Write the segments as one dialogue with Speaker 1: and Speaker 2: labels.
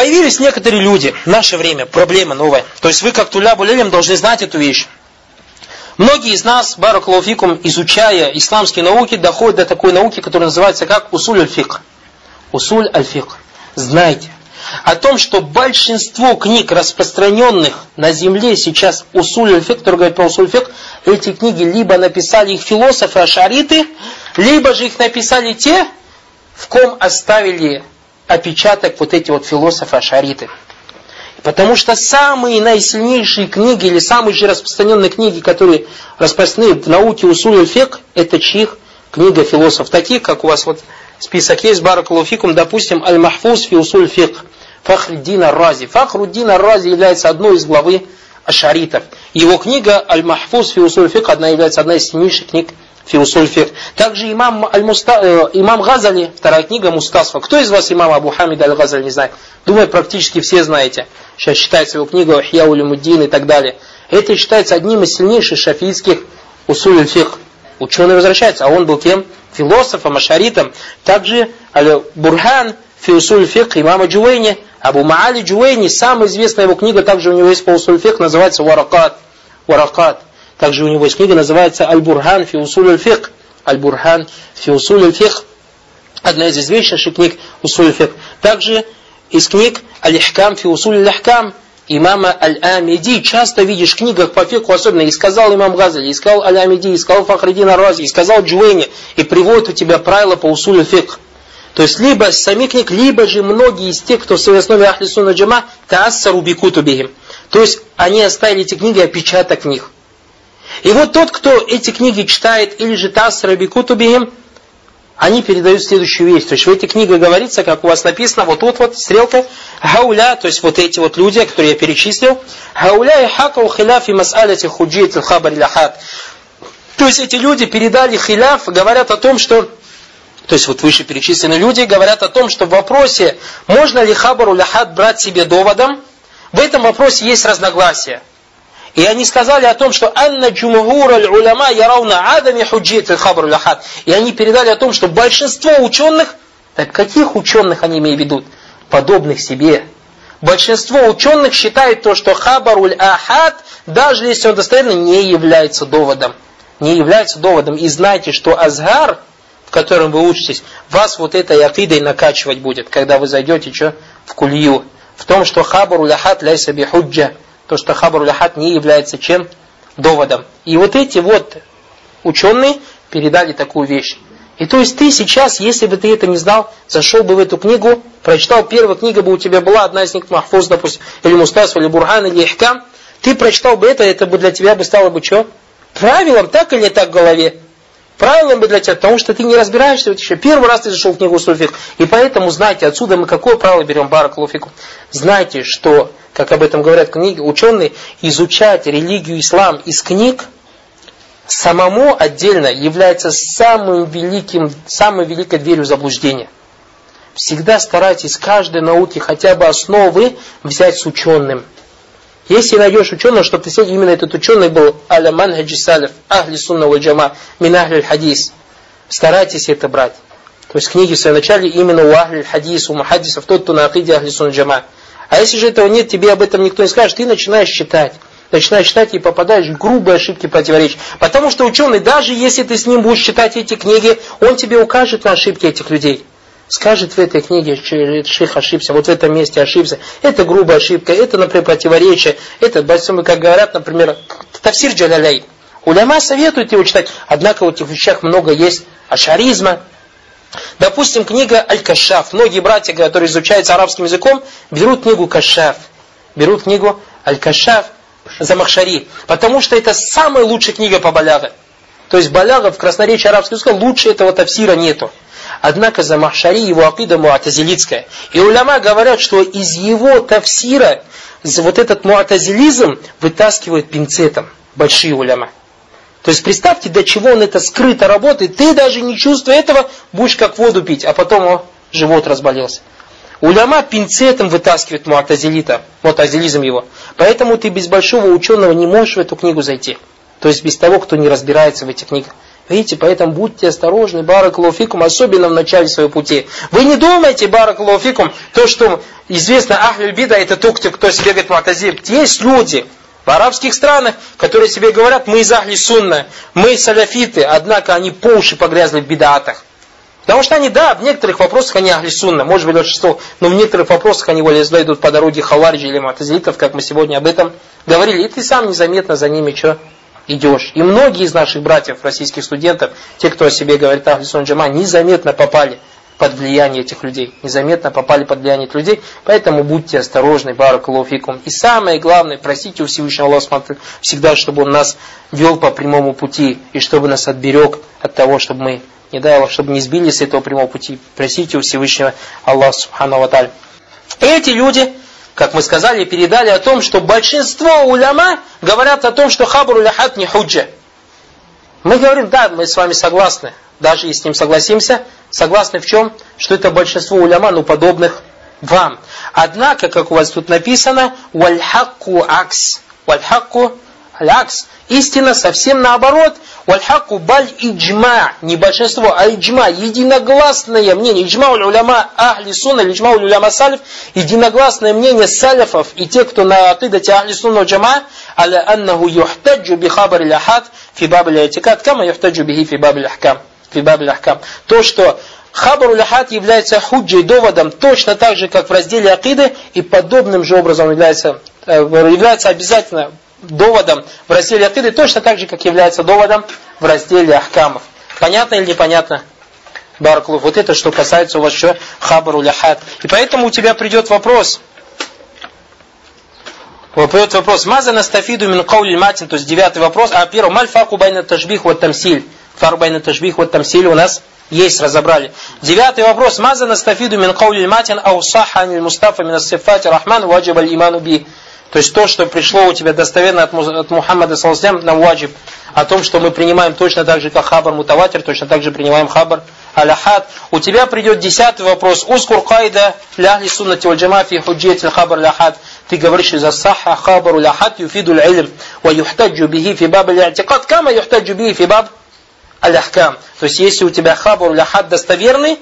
Speaker 1: Появились некоторые люди в наше время, проблема новая. То есть вы, как Туля Булелем, должны знать эту вещь. Многие из нас, Баракулуфикум, изучая исламские науки, доходят до такой науки, которая называется как Усуль аль-Фик. Усуль аль-Фик. Знайте о том, что большинство книг, распространенных на земле сейчас Усуль аль-Фик, который говорит про Усуль аль-Фик, эти книги либо написали их философы ашариты, либо же их написали те, в ком оставили опечаток вот эти вот философы ашариты. Потому что самые наисильнейшие книги или самые же распространенные книги, которые распространены в науке Усуль фек, это чьих? Книга философов. Таких, как у вас вот список есть, Баракалуфикум, допустим, Аль-Махфуз фи Усуль фик, Фахруддин Ар-Рази. Фахруддин Ар-Рази является одной из главы ашаритов. Его книга Аль-Махфуз фи Усуль фик, одна является одна из сильнейших книг фи фик. Также имам, аль э, имам Газали, вторая книга Мустасфа. Кто из вас имам Абу Хамид Аль-Газали не знает? Думаю, практически все знаете. Сейчас считается его книга Ухья Улимуддин и так далее. Это считается одним из сильнейших шафиитских усуль фик. Ученый возвращается, а он был кем? Философом, ашаритом. Также Аль-Бурхан фи усуль фик имама Джуэйни. Абу Маали Джуэйни, самая известная его книга, также у него есть по усуль называется Варакат. Варакат. Также у него есть книга, называется البرهان في أصول الفقه. البرهان في أصول الفقه. Одна из известнейших книг أصول الفقه. Также из книг الإحكام في أصول الأحكام имама Аль-Амиди. Часто видишь в книгах по фикху, особенно и сказал имам Газали, и сказал Аль-Амиди, и сказал Фахруддин ар-Рази, и сказал Джувейни, и приводит у тебя правила по усулю фикх. То есть, либо самих книг, либо же многие из тех, кто в своей основе أهل السنة والجماعة, تأثروا بكتبهم. То есть, они оставили эти книги, опечаток них. И вот тот, кто эти книги читает, или же таассара бикутубихим, они передают следующую вещь. То есть в этих книгах говорится, как у вас написано, вот тут вот стрелка, гауля, то есть вот эти вот люди, которые я перечислил, гауля и хака хиляфи мас'аляти худжит хабар ляхат. То есть эти люди передали хиляф, говорят о том, что то есть вот выше перечисленные люди говорят о том, что в вопросе, можно ли хабару ляхат брать себе доводом, в этом вопросе есть разногласия. И они сказали о том, что «Анна джумгур аль-уляма ярауна адами худжит хабр ляхат». И они передали о том, что большинство ученых, так каких ученых они имеют в виду? Подобных себе. Большинство ученых считает то, что хабаруль ахад, даже если он достоверно, не является доводом. Не является доводом. И знайте, что азгар, в котором вы учитесь, вас вот этой акидой накачивать будет, когда вы зайдете что, в кулью. В том, что хабаруль ахад ляйса худжа то, что хабар ляхат не является чем? Доводом. И вот эти вот ученые передали такую вещь. И то есть ты сейчас, если бы ты это не знал, зашел бы в эту книгу, прочитал, первая книга бы у тебя была, одна из них Махфуз, допустим, или Мустасф, или Бурхан, или Ихкам, ты прочитал бы это, это бы для тебя бы стало бы что? Правилом, так или так в голове? Правилом бы для тебя, потому что ты не разбираешься, вот еще первый раз ты зашел в книгу Суфик. И поэтому знайте, отсюда мы какое правило берем, Баракалуфику? Знайте, что, как об этом говорят книги, ученые, изучать религию ислам из книг самому отдельно является самым великим, самой великой дверью заблуждения. Всегда старайтесь каждой науки хотя бы основы взять с ученым. Если найдешь ученого, чтобы ты именно этот ученый был аля манхаджи салиф, ахли сунна валь джама, мин ахли хадис. Старайтесь это брать. То есть книги в своем начале именно у ахли хадис, у мухаддисов, тот, кто на акиде ахли сунна джама. А если же этого нет, тебе об этом никто не скажет, ты начинаешь читать. Начинаешь читать и попадаешь в грубые ошибки противоречия. Потому что ученый, даже если ты с ним будешь читать эти книги, он тебе укажет на ошибки этих людей скажет в этой книге, шейх ошибся, вот в этом месте ошибся, это грубая ошибка, это, например, противоречие, это, как говорят, например, тафсир джаляляй. Уляма советуют его читать, однако в этих вещах много есть ашаризма. Допустим, книга Аль-Кашаф. Многие братья, которые изучают арабским языком, берут книгу Кашаф, берут книгу Аль-Кашаф Замахшари, потому что это самая лучшая книга по баляга. То есть баляга в красноречии арабского языка лучше этого тафсира нету. Однако за Махшари его акида муатазилитская. И уляма говорят, что из его тафсира вот этот муатазилизм вытаскивают пинцетом. Большие уляма. То есть представьте, до чего он это скрыто работает. Ты даже не чувствуя этого, будешь как воду пить, а потом о, живот разболелся. Уляма пинцетом вытаскивает муатазилита, муатазилизм его. Поэтому ты без большого ученого не можешь в эту книгу зайти. То есть без того, кто не разбирается в этих книгах. Видите, поэтому будьте осторожны, баракалуфикум, особенно в начале своего пути. Вы не думайте, баракалуфикум, то, что известно Ахлюль Бида, это те, кто себе говорит Муатазиль. Есть люди в арабских странах, которые себе говорят, мы из Ахли Сунна, мы саляфиты, однако они по уши погрязли в бедатах. Потому что они, да, в некоторых вопросах они ахли сунна, может быть, большинство, но в некоторых вопросах они более зло идут по дороге хаварджи или матазилитов, как мы сегодня об этом говорили. И ты сам незаметно за ними что идешь. И многие из наших братьев, российских студентов, те, кто о себе говорит ахли сунна джама, незаметно попали под влияние этих людей. Незаметно попали под влияние этих людей. Поэтому будьте осторожны, баракалуфикум. И самое главное, просите у Всевышнего Аллаха всегда, чтобы Он нас вел по прямому пути. И чтобы нас отберег от того, чтобы мы не дай Аллах, чтобы не сбили с этого прямого пути. Просите у Всевышнего Аллаха Субхану Эти люди, как мы сказали, передали о том, что большинство уляма говорят о том, что хабр уляхат не худжа. Мы говорим, да, мы с вами согласны, даже если с ним согласимся, согласны в чем? Что это большинство уляма, ну, подобных вам. Однако, как у вас тут написано, вальхакку акс. Вальхакку алякс. Истина совсем наоборот. Вальхаку баль иджма. Не большинство, а иджма. Единогласное мнение. Иджма уляма ахли сунна, иджма уляма салиф. Единогласное мнение салифов и те, кто на акидате ахли сунна джама, аля аннаху юхтаджу би хабар ляхат фи баб ляйтикат, кама юхтаджу бихи фи баб ляхкам. Фи баб ляхкам. То, что Хабар ляхат является худжей, доводом, точно так же, как в разделе акиды, и подобным же образом является, э, является обязательно доводом в разделе Акиды точно так же, как является доводом в разделе Ахкамов. Понятно или непонятно? Бараклув. Вот это, что касается у вас еще хабару ляхат. И поэтому у тебя придет вопрос. Вот придет вопрос. Маза настафиду мин каули матин, то есть девятый вопрос. А первый, маль факу байна тажбих вот тамсиль. Фар байна тажбих вот тамсиль у нас есть, разобрали. Девятый вопрос. Маза настафиду мин каули матин, ау саха мустафа мин сифати рахман ваджиб аль иману би. То есть то, что пришло у тебя достоверно от, от Мухаммада Саласлям на ваджиб, о том, что мы принимаем точно так же, как хабар мутаватир, точно так же принимаем хабар аляхат. У тебя придет десятый вопрос. Ускур кайда ляхли суннати валь джама фи худжият хабар ляхат. Ты говоришь, из-за саха хабару ляхат юфиду илм, ва юхтаджу бихи фи баб аль-i'тикад, кама юхтаджу бихи фи баб аль-ахкам. То есть, если у тебя хабар ляхат достоверный,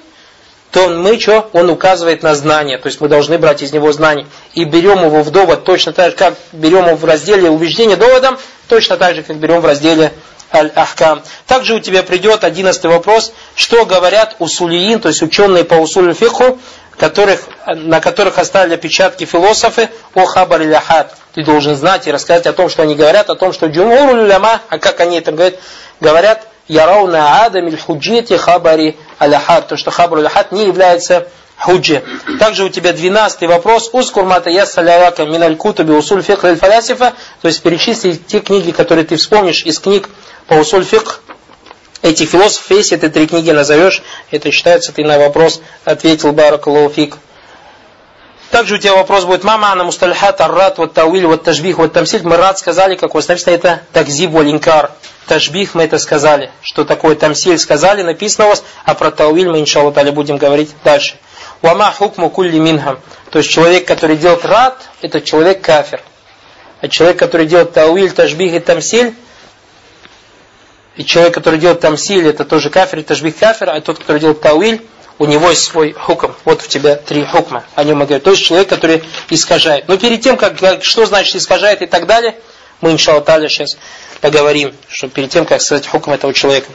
Speaker 1: то он, мы что? Он указывает на знание. То есть мы должны брать из него знание. И берем его в довод точно так же, как берем его в разделе убеждения доводом, точно так же, как берем в разделе Аль-Ахкам. Также у тебя придет одиннадцатый вопрос, что говорят усулиин, то есть ученые по усулю фиху, которых, на которых оставили опечатки философы о хабар или ахад. Ты должен знать и рассказать о том, что они говорят, о том, что джумур уляма, а как они это говорят, говорят, ярауна адам иль худжити хабари аляхад, то что хабар аляхад не является худжи. Также у тебя двенадцатый вопрос. Ускур мата яссаляка миналь кутуби усуль фикх аль фалясифа. То есть перечисли те книги, которые ты вспомнишь из книг по усуль фикх этих философов, если ты три книги назовешь, это считается, ты на вопрос ответил Баракалуфик. Также у тебя вопрос будет, мама, она мусталихат, аррат, вот тауиль, вот тажбих, вот тамсиль. Мы рад сказали, как у вас написано, это такзиб, валинкар. Тажбих мы это сказали. Что такое тамсиль сказали, написано у вас, а про тауиль мы, иншаллах, будем говорить дальше. Вама хукму кулли минхам. То есть человек, который делает рад, это человек кафир. А человек, который делает тауиль, тажбих и тамсиль, и человек, который делает тамсиль, это тоже кафир, тажбих кафир, а тот, который делает тауиль, у него есть свой хукм. Вот у тебя три хукма. О нем мы говорим. То есть человек, который искажает. Но перед тем, как что значит искажает и так далее, мы, иншаллах, сейчас поговорим, что перед тем, как сказать хукм этого человека.